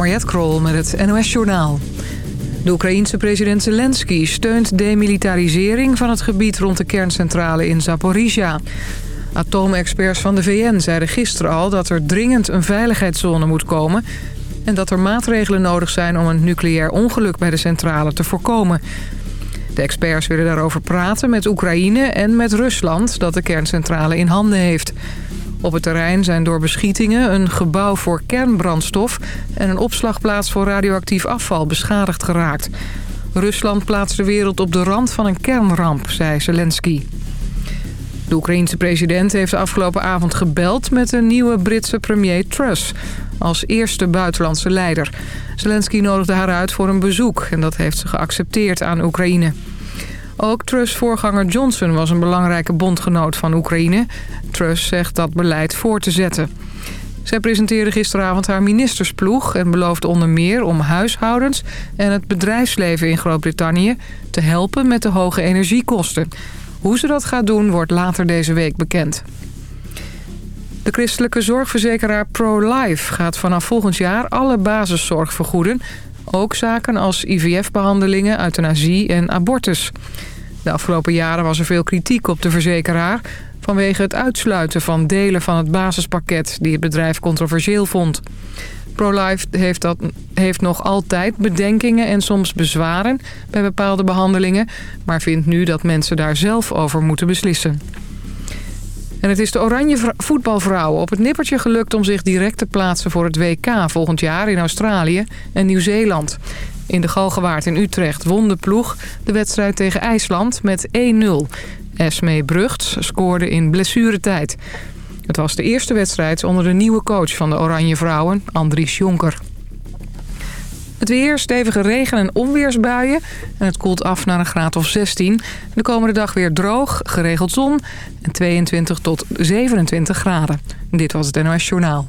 Mariette Krol met het NOS Journaal. De Oekraïense president Zelensky steunt demilitarisering van het gebied rond de kerncentrale in Zaporizhia. Atoomexperts van de VN zeiden gisteren al dat er dringend een veiligheidszone moet komen... en dat er maatregelen nodig zijn om een nucleair ongeluk bij de centrale te voorkomen. De experts willen daarover praten met Oekraïne en met Rusland dat de kerncentrale in handen heeft... Op het terrein zijn door beschietingen een gebouw voor kernbrandstof... en een opslagplaats voor radioactief afval beschadigd geraakt. Rusland plaatst de wereld op de rand van een kernramp, zei Zelensky. De Oekraïense president heeft de afgelopen avond gebeld... met de nieuwe Britse premier Truss als eerste buitenlandse leider. Zelensky nodigde haar uit voor een bezoek... en dat heeft ze geaccepteerd aan Oekraïne. Ook Truss-voorganger Johnson was een belangrijke bondgenoot van Oekraïne. Truss zegt dat beleid voor te zetten. Zij presenteerde gisteravond haar ministersploeg... en beloofde onder meer om huishoudens en het bedrijfsleven in Groot-Brittannië... te helpen met de hoge energiekosten. Hoe ze dat gaat doen wordt later deze week bekend. De christelijke zorgverzekeraar ProLife gaat vanaf volgend jaar alle basiszorg vergoeden... Ook zaken als IVF-behandelingen, euthanasie en abortus. De afgelopen jaren was er veel kritiek op de verzekeraar... vanwege het uitsluiten van delen van het basispakket... die het bedrijf controversieel vond. ProLife heeft, dat, heeft nog altijd bedenkingen en soms bezwaren... bij bepaalde behandelingen... maar vindt nu dat mensen daar zelf over moeten beslissen. En het is de oranje voetbalvrouwen op het nippertje gelukt om zich direct te plaatsen voor het WK volgend jaar in Australië en Nieuw-Zeeland. In de Galgenwaard in Utrecht won de ploeg de wedstrijd tegen IJsland met 1-0. Esmee Brugts scoorde in blessuretijd. Het was de eerste wedstrijd onder de nieuwe coach van de Oranje Vrouwen, Andries Jonker. Het weer, stevige regen- en onweersbuien. En het koelt af naar een graad of 16. De komende dag weer droog, geregeld zon. En 22 tot 27 graden. Dit was het NOS Journaal.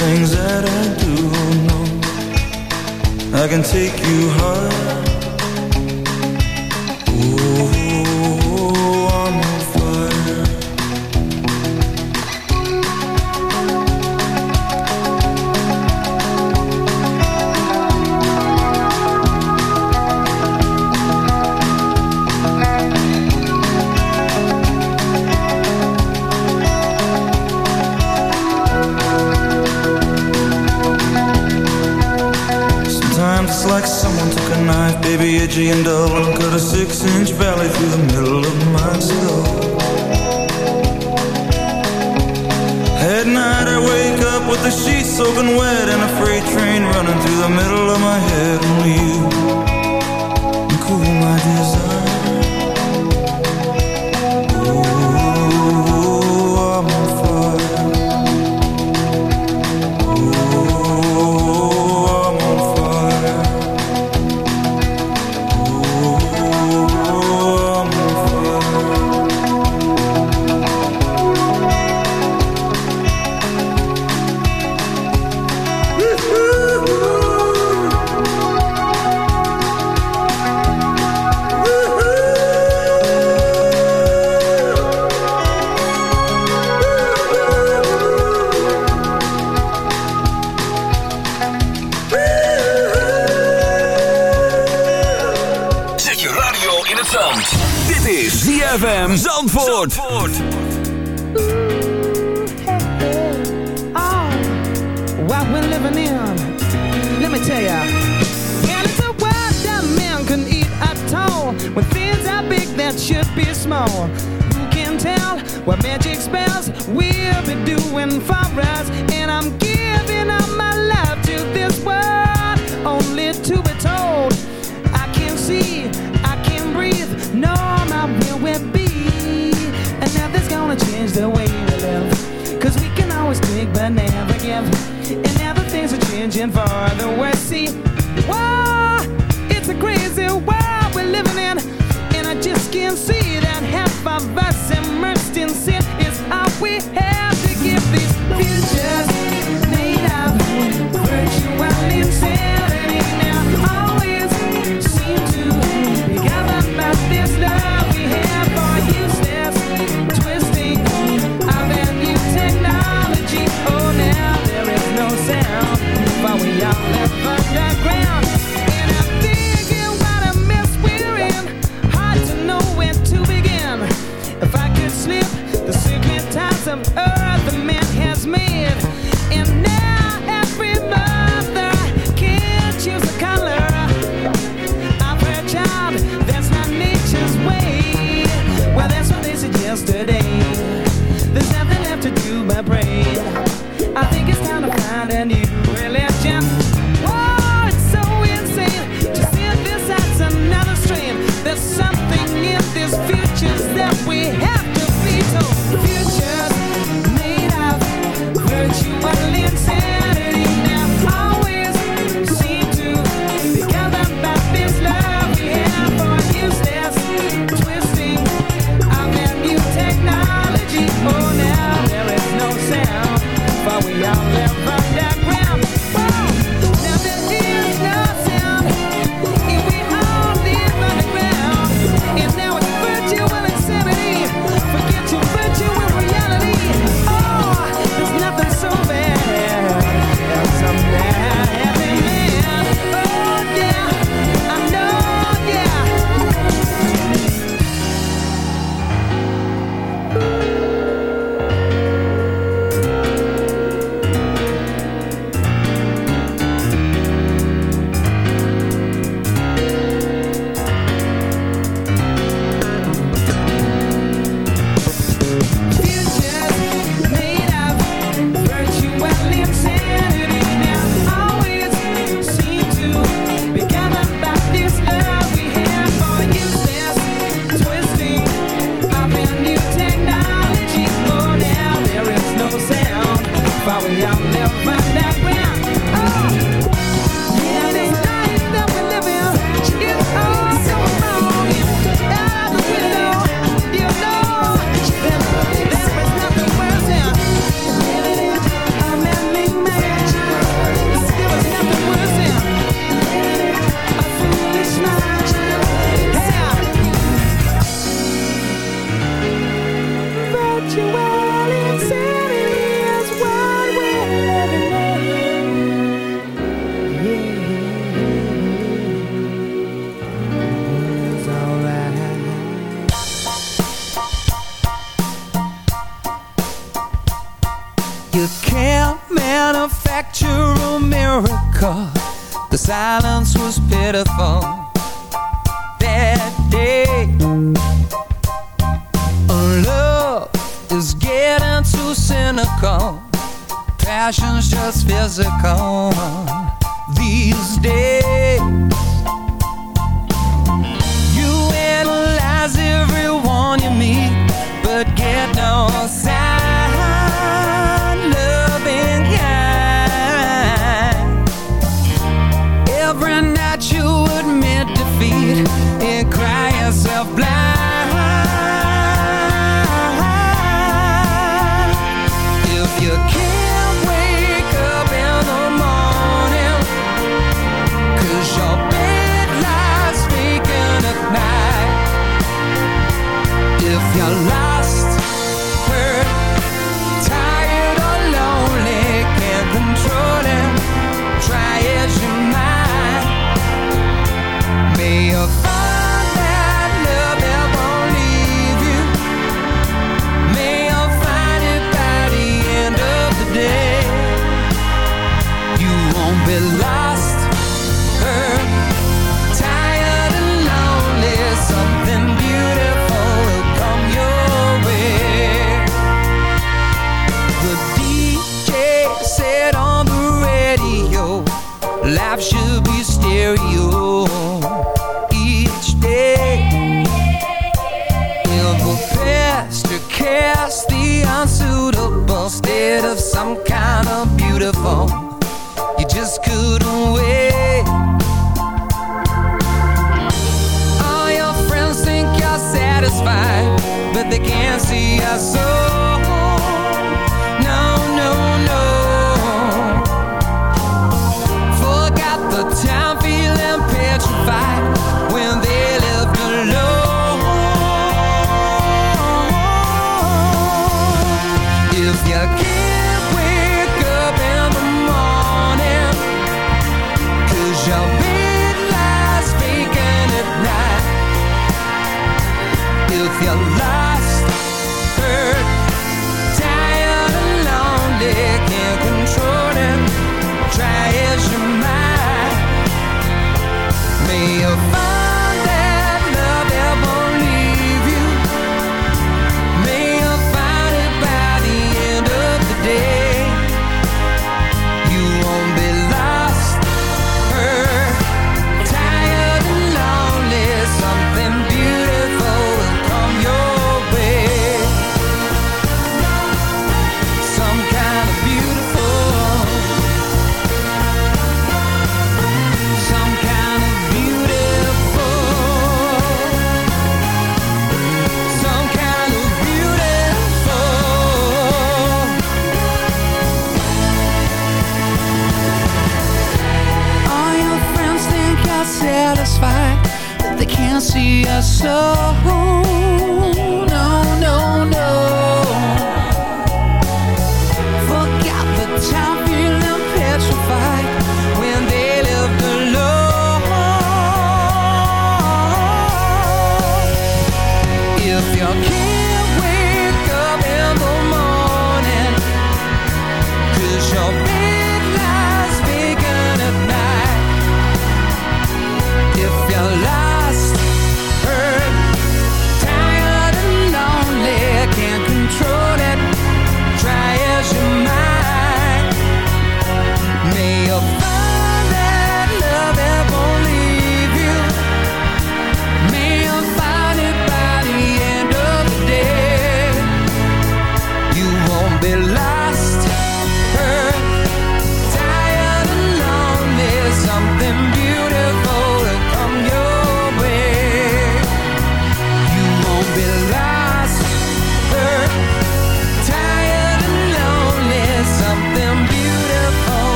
things that I do know. I can take you high million dollar Zandvoort. Zandvoort. Ooh, hey, hey. Oh, what we're living in. Let me tell ya. And it's a world that man can eat at all. When things are big that should be small. Who can tell what magic spells we'll be doing for us? And I'm giving up my love to this world, only to be told gonna change the way we live. Cause we can always take but never give. And now the things are changing for the worse. See, whoa, It's a crazy world we're living in. And I just can't see that half of us. find a new religion. Oh, it's so insane to see this as another stream. There's something in these futures that we have. silence was pitiful.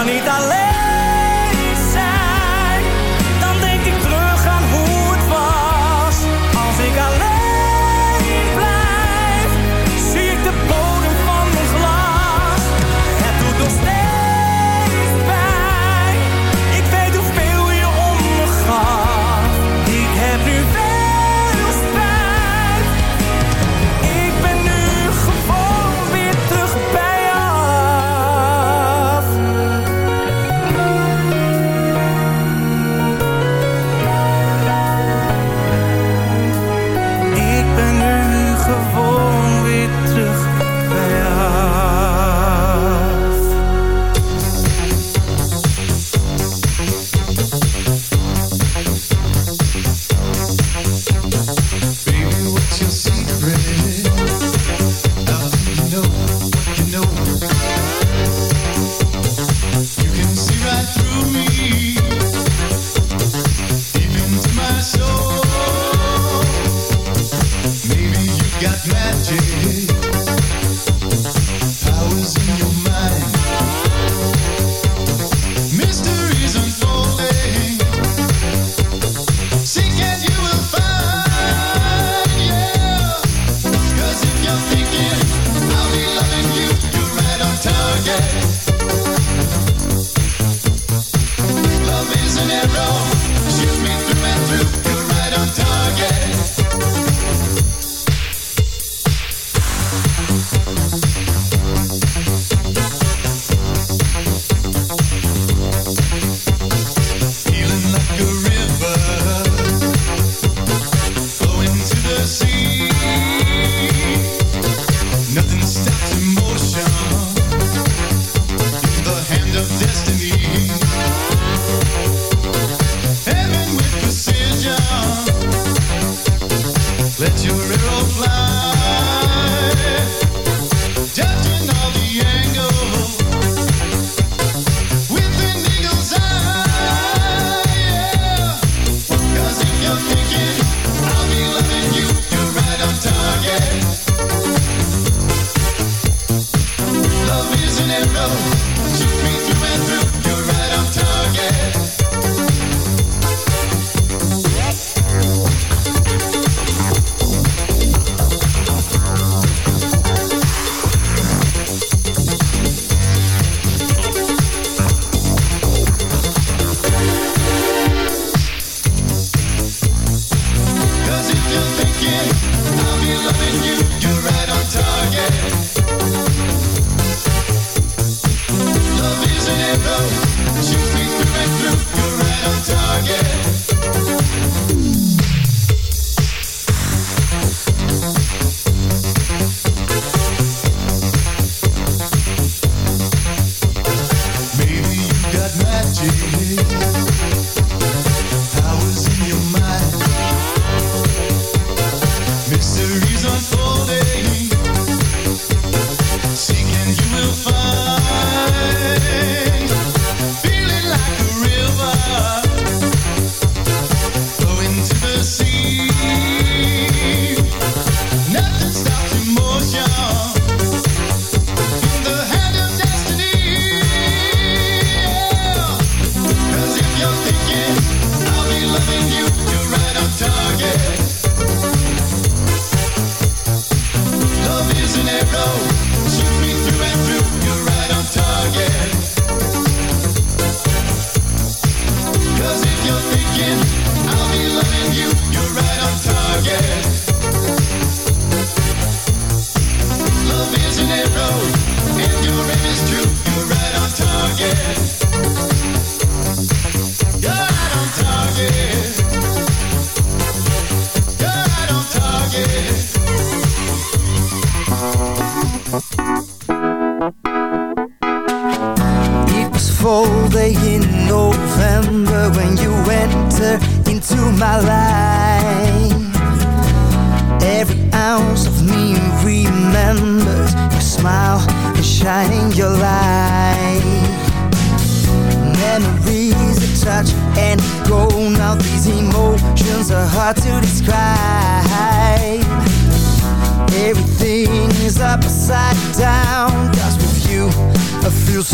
bonita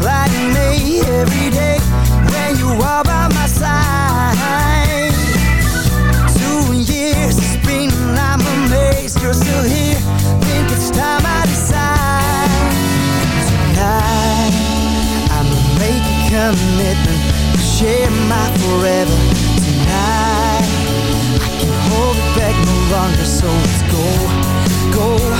me every day when you are by my side. Two years has been, I'm amazed you're still here. Think it's time I decide. Tonight, I'ma a commitment to share my forever. Tonight, I can hold it back no longer, so let's go, go.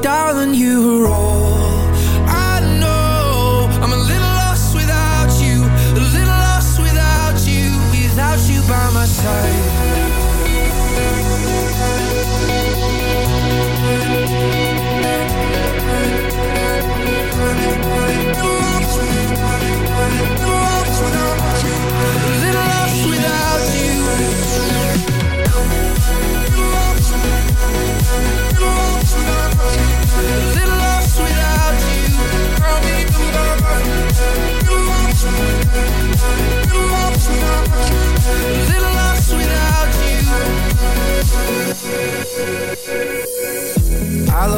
darling, you were